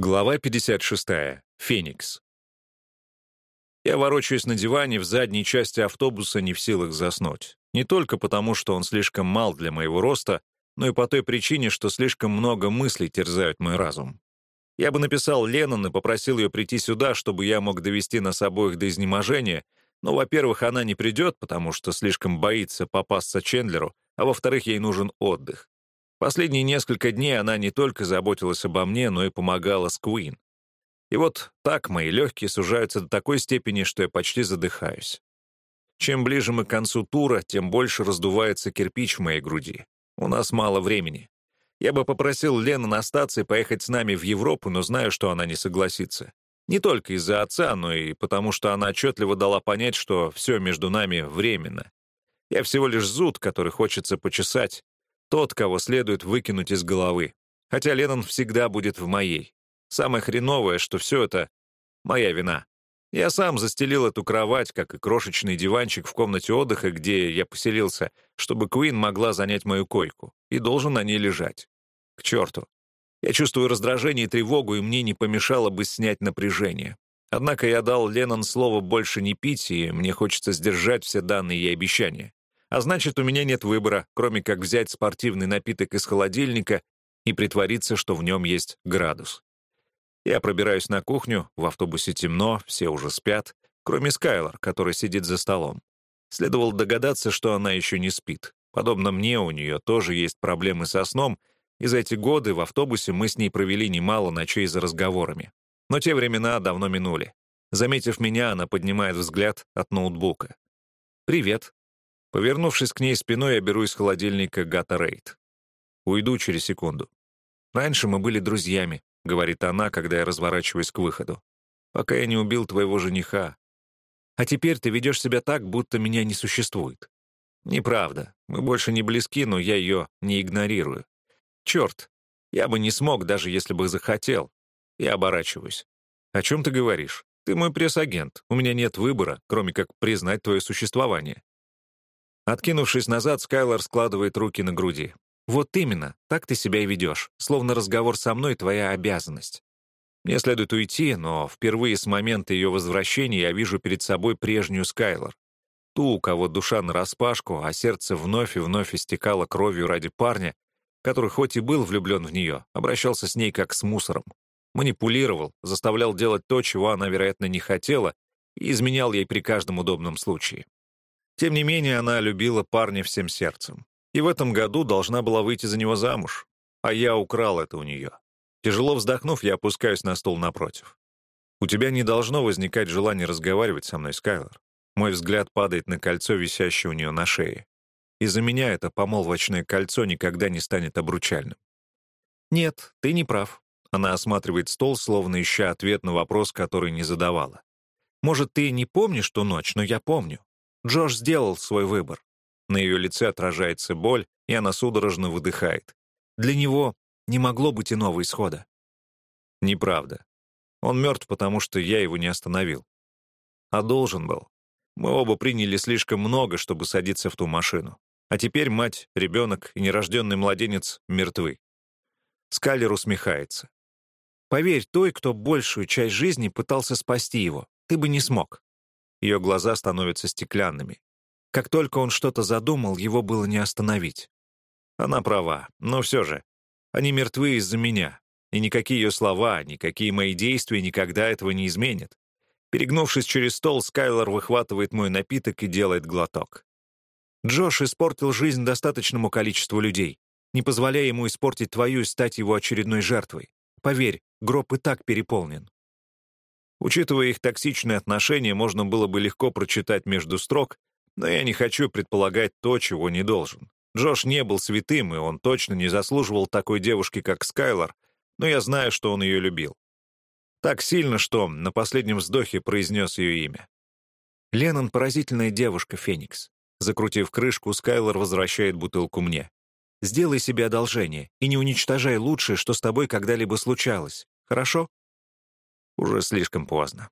Глава 56. Феникс. Я ворочаюсь на диване в задней части автобуса, не в силах заснуть. Не только потому, что он слишком мал для моего роста, но и по той причине, что слишком много мыслей терзают мой разум. Я бы написал Леннон и попросил ее прийти сюда, чтобы я мог довести нас обоих до изнеможения, но, во-первых, она не придет, потому что слишком боится попасться Чендлеру, а во-вторых, ей нужен отдых. Последние несколько дней она не только заботилась обо мне, но и помогала с Куин. И вот так мои легкие сужаются до такой степени, что я почти задыхаюсь. Чем ближе мы к концу тура, тем больше раздувается кирпич в моей груди. У нас мало времени. Я бы попросил Лену остаться и поехать с нами в Европу, но знаю, что она не согласится. Не только из-за отца, но и потому, что она отчетливо дала понять, что все между нами временно. Я всего лишь зуд, который хочется почесать, тот, кого следует выкинуть из головы. Хотя Леннон всегда будет в моей. Самое хреновое, что все это моя вина. Я сам застелил эту кровать, как и крошечный диванчик в комнате отдыха, где я поселился, чтобы Куин могла занять мою койку, и должен на ней лежать. К черту. Я чувствую раздражение и тревогу, и мне не помешало бы снять напряжение. Однако я дал Леннон слово больше не пить, и мне хочется сдержать все данные ей обещания. А значит, у меня нет выбора, кроме как взять спортивный напиток из холодильника и притвориться, что в нем есть градус. Я пробираюсь на кухню, в автобусе темно, все уже спят, кроме Скайлор, который сидит за столом. Следовало догадаться, что она еще не спит. Подобно мне, у нее тоже есть проблемы со сном, и за эти годы в автобусе мы с ней провели немало ночей за разговорами. Но те времена давно минули. Заметив меня, она поднимает взгляд от ноутбука. «Привет», Повернувшись к ней спиной, я беру из холодильника Гатарейд. Уйду через секунду. «Раньше мы были друзьями», — говорит она, когда я разворачиваюсь к выходу. «Пока я не убил твоего жениха. А теперь ты ведешь себя так, будто меня не существует». «Неправда. Мы больше не близки, но я ее не игнорирую. Черт, я бы не смог, даже если бы захотел. Я оборачиваюсь. О чем ты говоришь? Ты мой пресс-агент. У меня нет выбора, кроме как признать твое существование. Откинувшись назад, Скайлор складывает руки на груди. «Вот именно, так ты себя и ведешь, словно разговор со мной — твоя обязанность. Мне следует уйти, но впервые с момента ее возвращения я вижу перед собой прежнюю Скайлор. Ту, у кого душа нараспашку, а сердце вновь и вновь истекало кровью ради парня, который хоть и был влюблен в нее, обращался с ней как с мусором. Манипулировал, заставлял делать то, чего она, вероятно, не хотела, и изменял ей при каждом удобном случае. Тем не менее, она любила парня всем сердцем. И в этом году должна была выйти за него замуж. А я украл это у нее. Тяжело вздохнув, я опускаюсь на стол напротив. «У тебя не должно возникать желание разговаривать со мной, Скайлор». Мой взгляд падает на кольцо, висящее у нее на шее. Из-за меня это помолвочное кольцо никогда не станет обручальным. «Нет, ты не прав». Она осматривает стол, словно ища ответ на вопрос, который не задавала. «Может, ты не помнишь ту ночь, но я помню. Джош сделал свой выбор. На ее лице отражается боль, и она судорожно выдыхает. Для него не могло быть иного исхода. Неправда. Он мертв, потому что я его не остановил. А должен был. Мы оба приняли слишком много, чтобы садиться в ту машину. А теперь мать, ребенок и нерожденный младенец мертвы. Скалер усмехается. «Поверь той, кто большую часть жизни пытался спасти его. Ты бы не смог. Ее глаза становятся стеклянными. Как только он что-то задумал, его было не остановить. Она права, но все же. Они мертвы из-за меня. И никакие ее слова, никакие мои действия никогда этого не изменят. Перегнувшись через стол, Скайлор выхватывает мой напиток и делает глоток. Джош испортил жизнь достаточному количеству людей, не позволяя ему испортить твою и стать его очередной жертвой. Поверь, гроб и так переполнен. Учитывая их токсичные отношения, можно было бы легко прочитать между строк, но я не хочу предполагать то, чего не должен. Джош не был святым, и он точно не заслуживал такой девушки, как Скайлор, но я знаю, что он ее любил. Так сильно, что на последнем вздохе произнес ее имя. Леннон — поразительная девушка, Феникс. Закрутив крышку, Скайлор возвращает бутылку мне. «Сделай себе одолжение и не уничтожай лучшее, что с тобой когда-либо случалось. Хорошо?» Уже слишком поздно.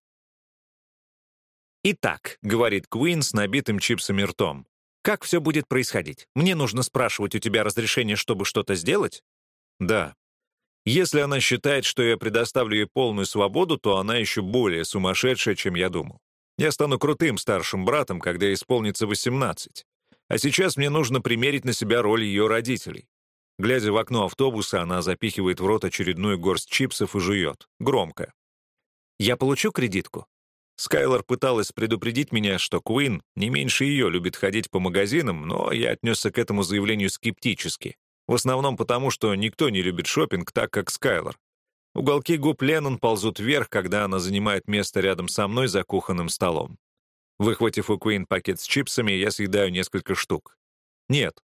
«Итак», — говорит Куин с набитым чипсами ртом, «как все будет происходить? Мне нужно спрашивать у тебя разрешение, чтобы что-то сделать?» «Да». Если она считает, что я предоставлю ей полную свободу, то она еще более сумасшедшая, чем я думал. Я стану крутым старшим братом, когда исполнится 18. А сейчас мне нужно примерить на себя роль ее родителей. Глядя в окно автобуса, она запихивает в рот очередную горсть чипсов и жует. Громко. «Я получу кредитку?» Скайлор пыталась предупредить меня, что Куин не меньше ее любит ходить по магазинам, но я отнесся к этому заявлению скептически. В основном потому, что никто не любит шопинг так, как Скайлор. Уголки губ Леннон ползут вверх, когда она занимает место рядом со мной за кухонным столом. Выхватив у Куин пакет с чипсами, я съедаю несколько штук. Нет,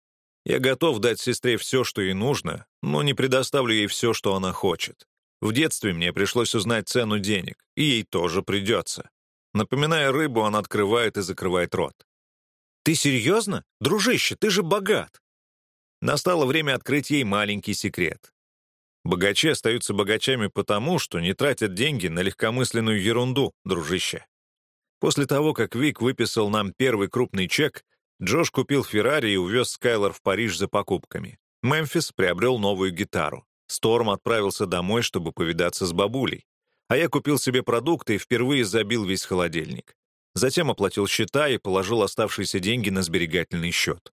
я готов дать сестре все, что ей нужно, но не предоставлю ей все, что она хочет. В детстве мне пришлось узнать цену денег, и ей тоже придется. Напоминая рыбу, он открывает и закрывает рот. «Ты серьезно? Дружище, ты же богат!» Настало время открыть ей маленький секрет. Богачи остаются богачами потому, что не тратят деньги на легкомысленную ерунду, дружище. После того, как Вик выписал нам первый крупный чек, Джош купил Феррари и увез Скайлор в Париж за покупками. Мемфис приобрел новую гитару. Сторм отправился домой, чтобы повидаться с бабулей а я купил себе продукты и впервые забил весь холодильник. Затем оплатил счета и положил оставшиеся деньги на сберегательный счет.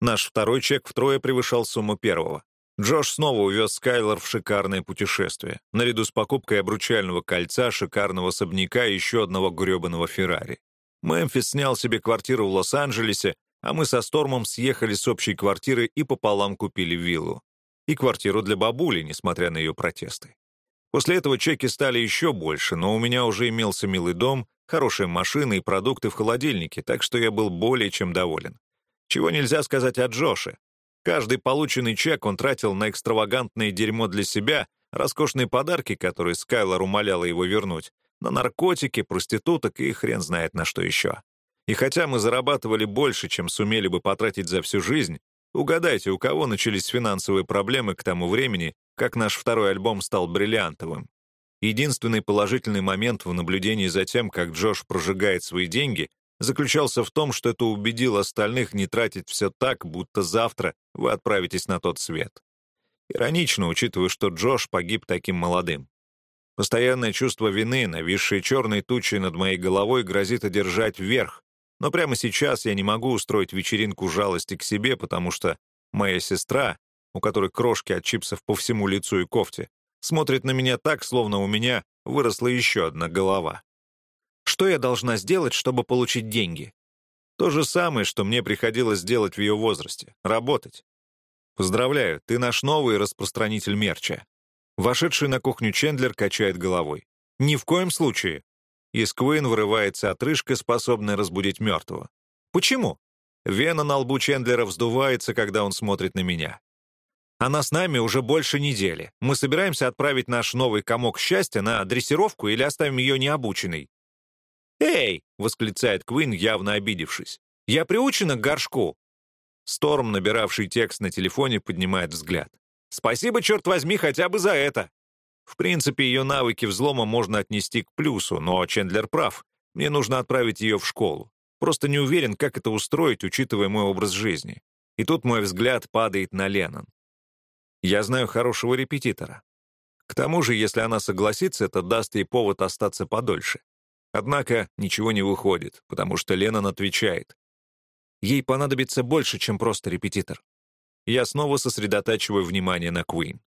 Наш второй чек втрое превышал сумму первого. Джош снова увез Скайлор в шикарное путешествие, наряду с покупкой обручального кольца, шикарного особняка и еще одного гребаного Феррари. Мемфис снял себе квартиру в Лос-Анджелесе, а мы со Стормом съехали с общей квартиры и пополам купили виллу. И квартиру для бабули, несмотря на ее протесты. После этого чеки стали еще больше, но у меня уже имелся милый дом, хорошая машина и продукты в холодильнике, так что я был более чем доволен. Чего нельзя сказать о Джоше. Каждый полученный чек он тратил на экстравагантное дерьмо для себя, роскошные подарки, которые Скайлор умоляла его вернуть, на наркотики, проституток и хрен знает на что еще. И хотя мы зарабатывали больше, чем сумели бы потратить за всю жизнь, угадайте, у кого начались финансовые проблемы к тому времени, как наш второй альбом стал бриллиантовым. Единственный положительный момент в наблюдении за тем, как Джош прожигает свои деньги, заключался в том, что это убедило остальных не тратить все так, будто завтра вы отправитесь на тот свет. Иронично, учитывая, что Джош погиб таким молодым. Постоянное чувство вины, нависшее черной тучей над моей головой, грозит одержать вверх, но прямо сейчас я не могу устроить вечеринку жалости к себе, потому что моя сестра, у которой крошки от чипсов по всему лицу и кофте, смотрит на меня так, словно у меня выросла еще одна голова. Что я должна сделать, чтобы получить деньги? То же самое, что мне приходилось делать в ее возрасте — работать. Поздравляю, ты наш новый распространитель мерча. Вошедший на кухню Чендлер качает головой. Ни в коем случае. Из Куин вырывается отрыжка, способная разбудить мертвого. Почему? Вена на лбу Чендлера вздувается, когда он смотрит на меня. Она с нами уже больше недели. Мы собираемся отправить наш новый комок счастья на дрессировку или оставим ее необученной?» «Эй!» — восклицает Квин, явно обидевшись. «Я приучена к горшку!» Сторм, набиравший текст на телефоне, поднимает взгляд. «Спасибо, черт возьми, хотя бы за это!» В принципе, ее навыки взлома можно отнести к плюсу, но Чендлер прав. Мне нужно отправить ее в школу. Просто не уверен, как это устроить, учитывая мой образ жизни. И тут мой взгляд падает на Леннон. Я знаю хорошего репетитора. К тому же, если она согласится, это даст ей повод остаться подольше. Однако ничего не выходит, потому что Леннон отвечает. Ей понадобится больше, чем просто репетитор. Я снова сосредотачиваю внимание на Куин.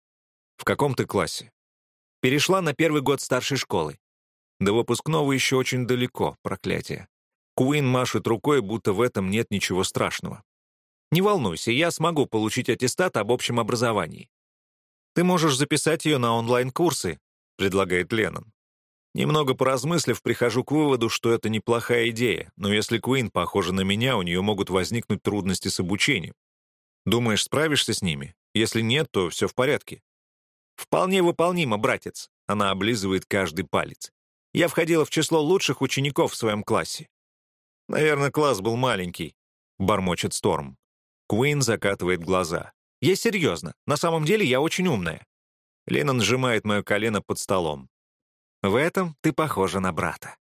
В каком ты классе? Перешла на первый год старшей школы. До выпускного еще очень далеко, проклятие. Куин машет рукой, будто в этом нет ничего страшного. Не волнуйся, я смогу получить аттестат об общем образовании. Ты можешь записать ее на онлайн-курсы, предлагает Леннон. Немного поразмыслив, прихожу к выводу, что это неплохая идея, но если Куин похожа на меня, у нее могут возникнуть трудности с обучением. Думаешь, справишься с ними? Если нет, то все в порядке. Вполне выполнимо, братец. Она облизывает каждый палец. Я входила в число лучших учеников в своем классе. Наверное, класс был маленький, бормочет Сторм. Куин закатывает глаза. «Я серьезно. На самом деле я очень умная». Леннон сжимает мое колено под столом. «В этом ты похожа на брата».